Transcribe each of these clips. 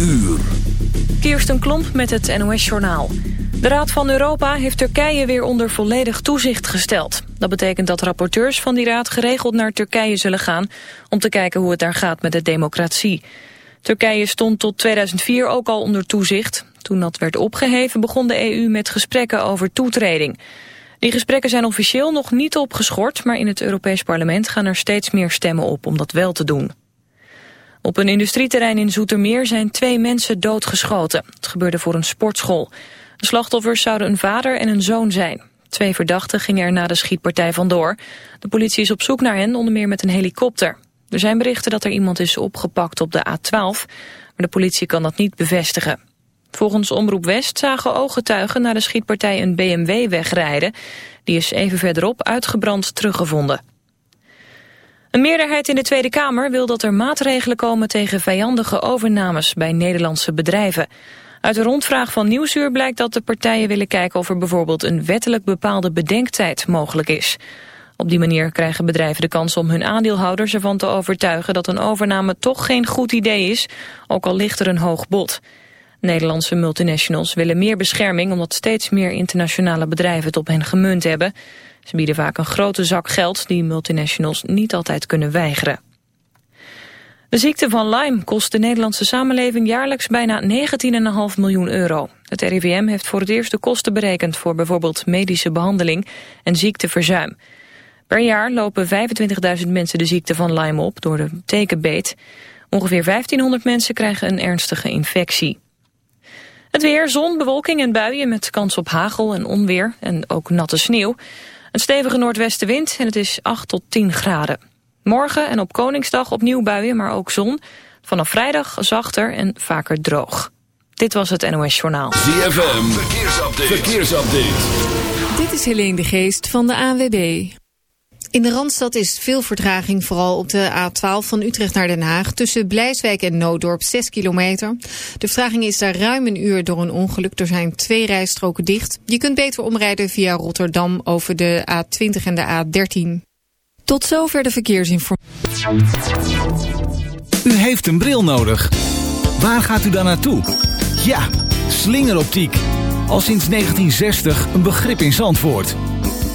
uur. Kirsten Klomp met het NOS-journaal. De Raad van Europa heeft Turkije weer onder volledig toezicht gesteld. Dat betekent dat rapporteurs van die raad geregeld naar Turkije zullen gaan... om te kijken hoe het daar gaat met de democratie. Turkije stond tot 2004 ook al onder toezicht. Toen dat werd opgeheven begon de EU met gesprekken over toetreding. Die gesprekken zijn officieel nog niet opgeschort... maar in het Europees Parlement gaan er steeds meer stemmen op om dat wel te doen. Op een industrieterrein in Zoetermeer zijn twee mensen doodgeschoten. Het gebeurde voor een sportschool. De slachtoffers zouden een vader en een zoon zijn. Twee verdachten gingen er na de schietpartij vandoor. De politie is op zoek naar hen, onder meer met een helikopter. Er zijn berichten dat er iemand is opgepakt op de A12, maar de politie kan dat niet bevestigen. Volgens Omroep West zagen ooggetuigen na de schietpartij een BMW wegrijden. Die is even verderop uitgebrand teruggevonden. Een meerderheid in de Tweede Kamer wil dat er maatregelen komen tegen vijandige overnames bij Nederlandse bedrijven. Uit een rondvraag van Nieuwsuur blijkt dat de partijen willen kijken of er bijvoorbeeld een wettelijk bepaalde bedenktijd mogelijk is. Op die manier krijgen bedrijven de kans om hun aandeelhouders ervan te overtuigen dat een overname toch geen goed idee is, ook al ligt er een hoog bod. Nederlandse multinationals willen meer bescherming omdat steeds meer internationale bedrijven het op hen gemunt hebben. Ze bieden vaak een grote zak geld die multinationals niet altijd kunnen weigeren. De ziekte van Lyme kost de Nederlandse samenleving jaarlijks bijna 19,5 miljoen euro. Het RIVM heeft voor het eerst de kosten berekend voor bijvoorbeeld medische behandeling en ziekteverzuim. Per jaar lopen 25.000 mensen de ziekte van Lyme op door de tekenbeet. Ongeveer 1500 mensen krijgen een ernstige infectie. Het weer, zon, bewolking en buien met kans op hagel en onweer en ook natte sneeuw. Een stevige noordwestenwind en het is 8 tot 10 graden. Morgen en op Koningsdag opnieuw buien, maar ook zon. Vanaf vrijdag zachter en vaker droog. Dit was het NOS Journaal. ZFM, verkeersupdate. verkeersupdate. Dit is Helene de Geest van de ANWB. In de Randstad is veel vertraging, vooral op de A12 van Utrecht naar Den Haag. Tussen Blijswijk en Noodorp 6 kilometer. De vertraging is daar ruim een uur door een ongeluk. Er zijn twee rijstroken dicht. Je kunt beter omrijden via Rotterdam over de A20 en de A13. Tot zover de verkeersinformatie. U heeft een bril nodig. Waar gaat u dan naartoe? Ja, slingeroptiek. Al sinds 1960 een begrip in Zandvoort.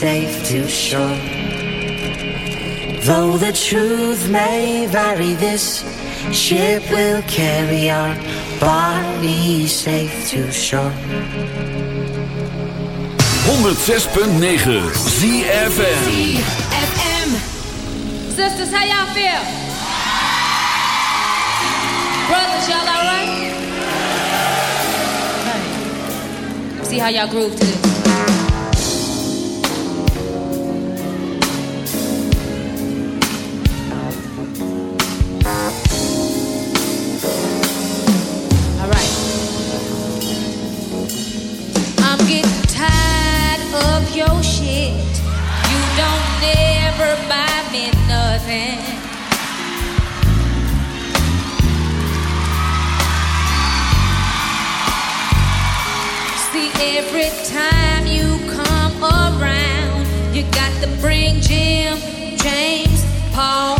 safe to shore. Though the truth may vary, this ship will carry our body safe to shore. 106.9 ZFM. ZFM. Sisters, how y'all feel? Brothers, y'all all Right. See how y'all groove to this. See, every time you come around, you got to bring Jim, James, Paul.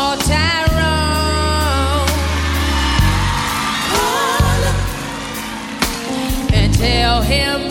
tell him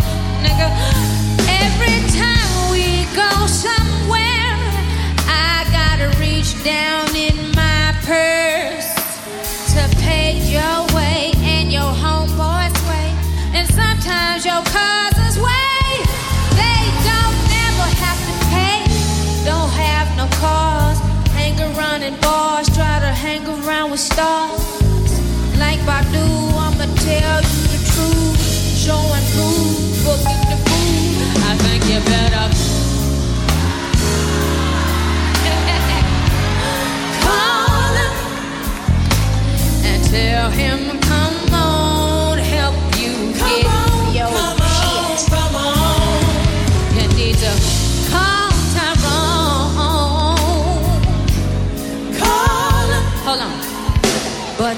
stars like I do. I'ma tell you the truth, Showing proof. prove, booking the food. I think you better call him and tell him.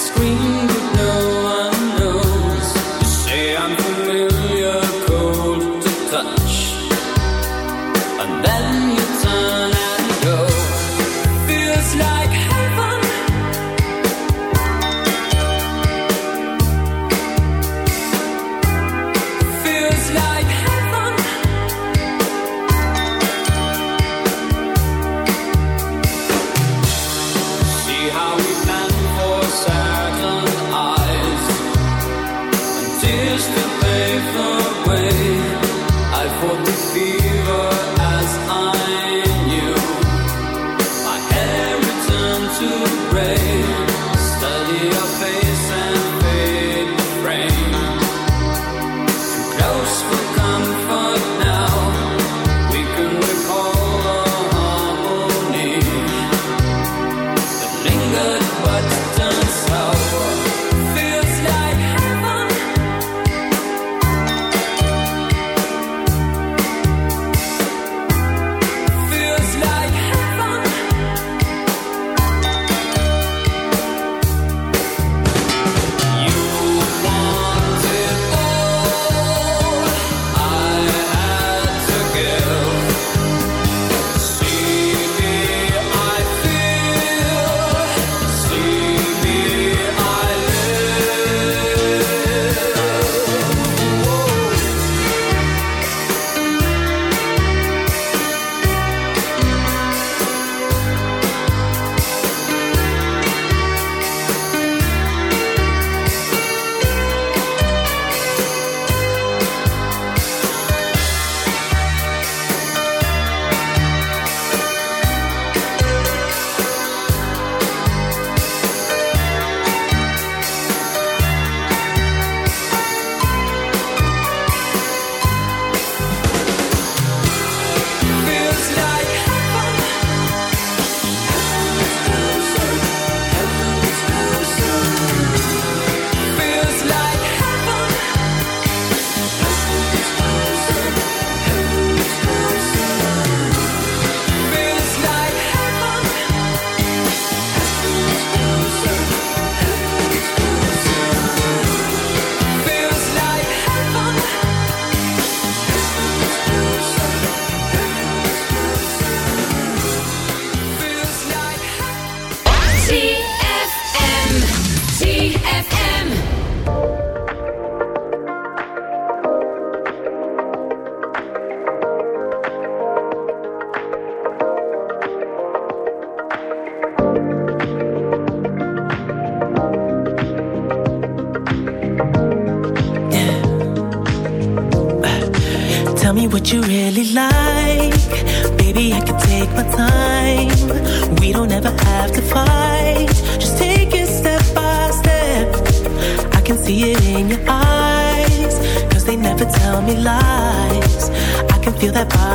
scream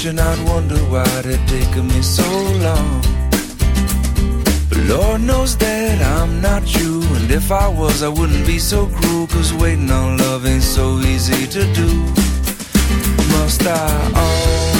ocean, I'd wonder why they're taken me so long. But Lord knows that I'm not you, and if I was, I wouldn't be so cruel, cause waiting on love ain't so easy to do. Must I always?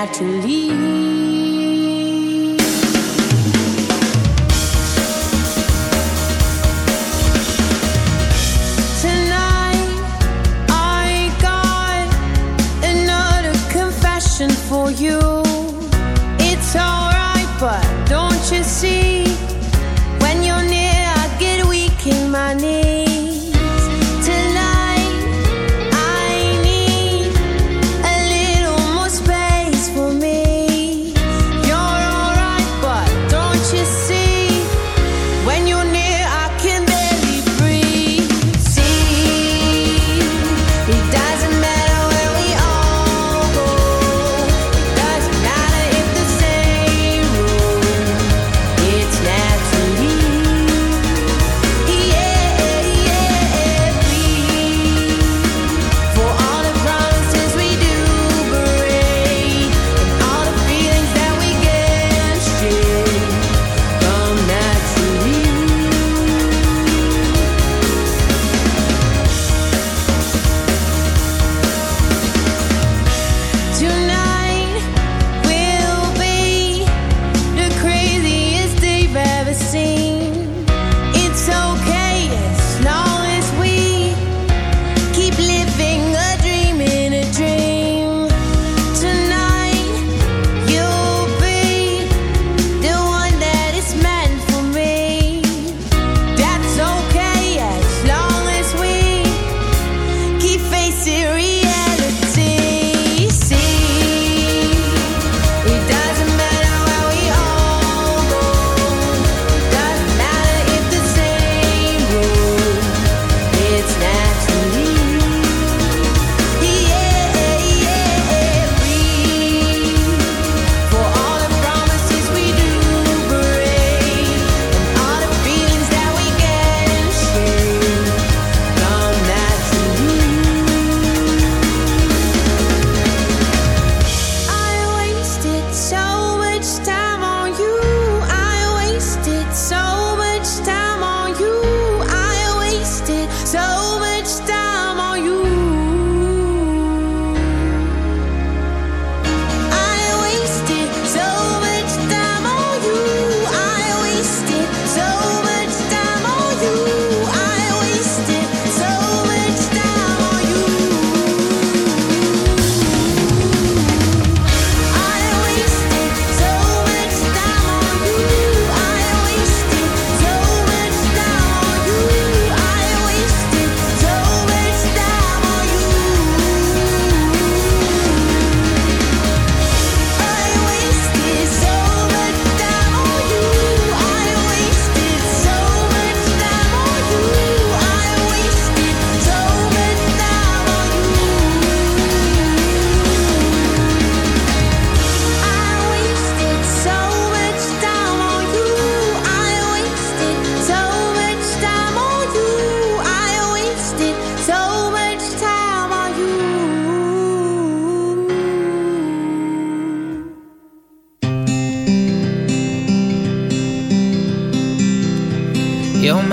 natural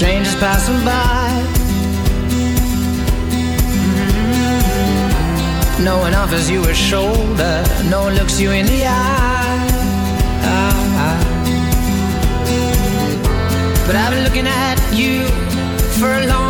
strangers passing by. Mm-hmm. No one offers you a shoulder, no one looks you in the eye. But I've been looking at you for a long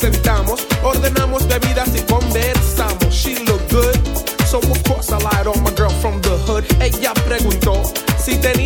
sentamos, ordenamos bebidas y conversamos. She look good, so of course I lied on my girl from the hood. Ella preguntó si tenía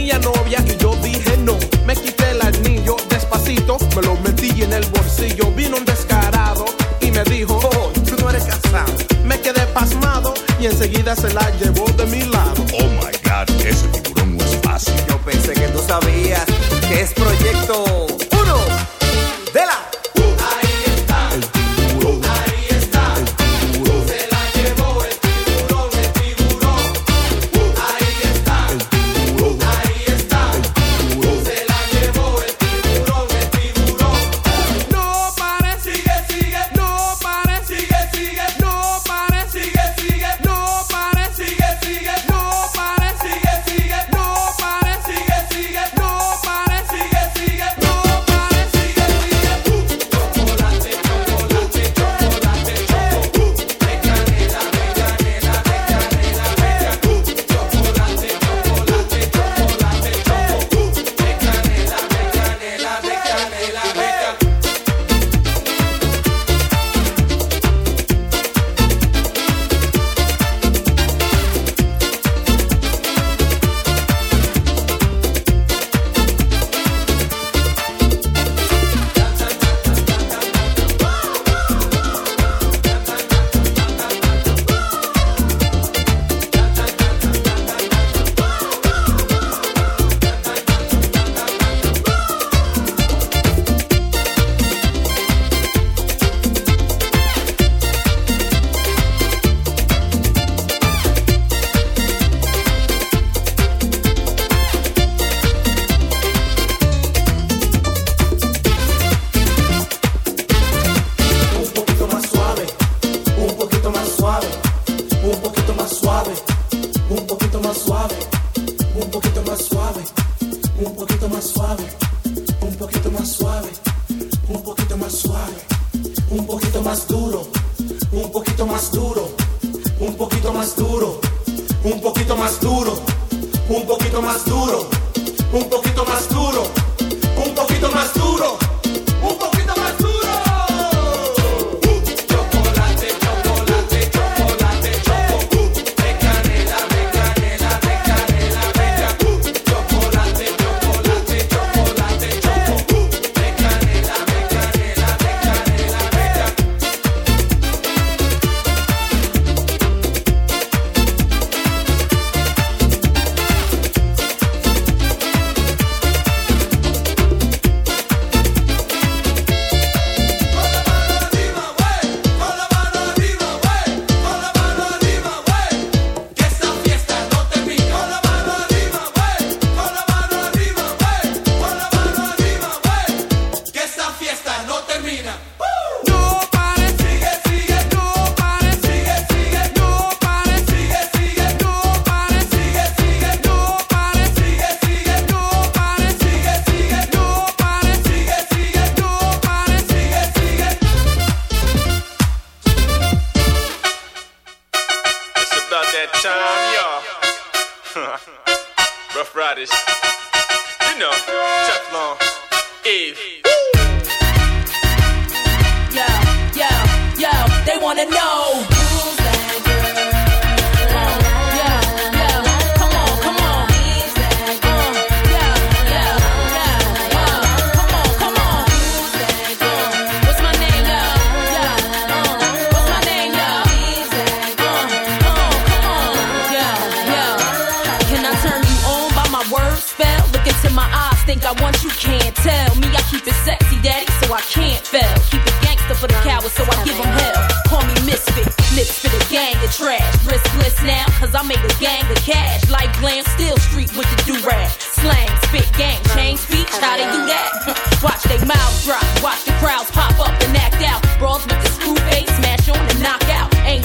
riders. You know, Teflon, Eve. Eve. I. Keep it gangster for the cowards, so I give them hell. Call me misfit, lips for the gang of trash. Riskless now, cause I make a gang of cash. Like glam, still street with the do-rag. Slang, spit, gang, change speech, how they do that? Watch they mouths drop, watch the crowds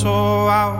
so out